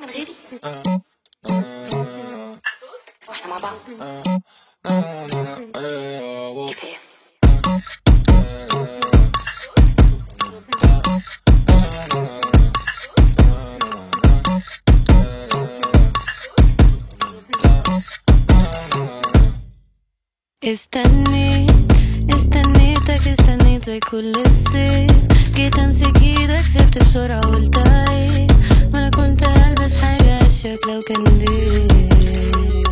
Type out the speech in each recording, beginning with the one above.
من غيري واحنا مع بعض كفايه استنيت استنيتك استنيتك كل الصيف جيت أمسك إيدك سبت بسرعة وقلت عيب. ما أنا كنت ألبس حاجة اشيك لو كان ديب.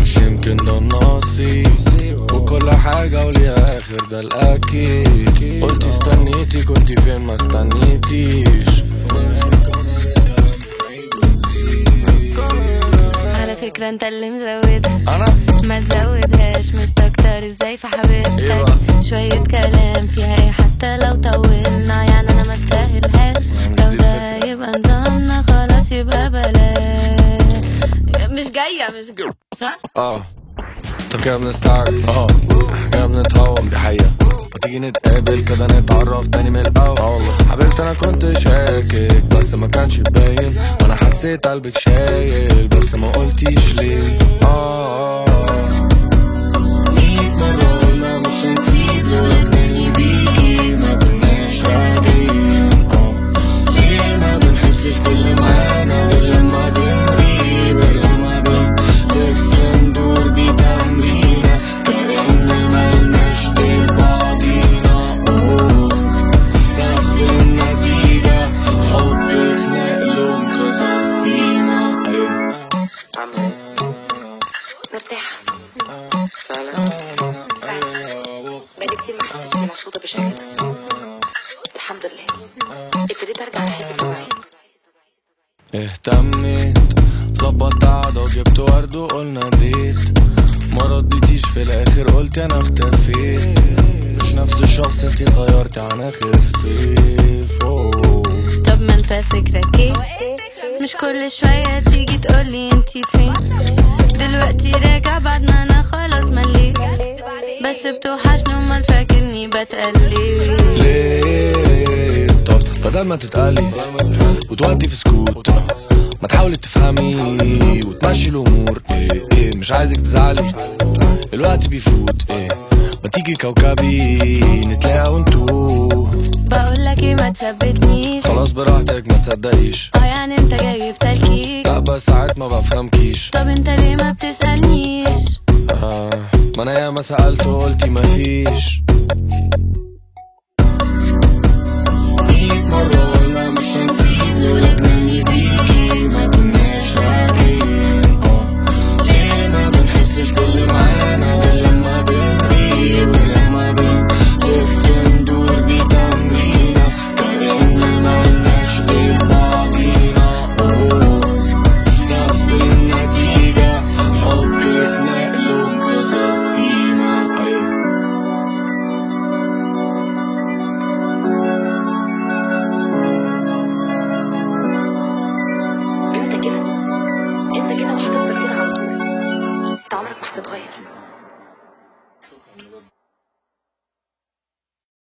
مش يمكن ده النصيب وكل حاجة وليها آخر ده الأكيد. قلت استنيتي كنت فين ما استنيتيش. على فكرة أنت اللي مزودها. أنا؟ ما تزودهاش مستكتر إزاي؟ في إيه حبيبتك شوية كلام. صح؟ آه. طب كده بنستعجل. آه. كده بنتهوم دي حقيقة. ما تيجي نتقابل كده نتعرف تاني من الأول. آه حبيبتي أنا كنت شاكك بس ما كانش باين. وأنا حسيت قلبك شايل بس ما قلتيش ليه. آه. مرتاحه فعلا بقالي كتير ما حسيتش إني مبسوطة بالشكل ده الحمد لله. ابتديت أرجع اهتميت. ظبطت قعدة وجبت ورد وقلنا ديت. ما رديتيش في الآخر قلت أنا اختفيت. مش نفس الشخص انتي اتغيرتي عن آخر صيف أوه. طب ما انت فكرك إيه؟ مش كل شوية تيجي تقولي انتي فين. دلوقتي راجع بعد ما أنا خلاص مليت بس بتوحشني امال فاكرني بتقلي. ليه؟ طب بدل ما تتقلي وتودي في سكوت ما تحاولي تفهمي وتمشي الأمور. إيه إيه مش عايزك تزعلي. الوقت بيفوت إيه. ما تيجي كوكبي نتلاقى ونتوه. بقول لك إيه ما تثبتنيش. خلاص براحتك ما تصدقيش. آه يعني أنت جاي في تلكيك. لا بس ساعات ما بفهمكيش. طب أنت ليه ما بتسألنيش؟ آه ما أنا ياما سألت وقلتي مفيش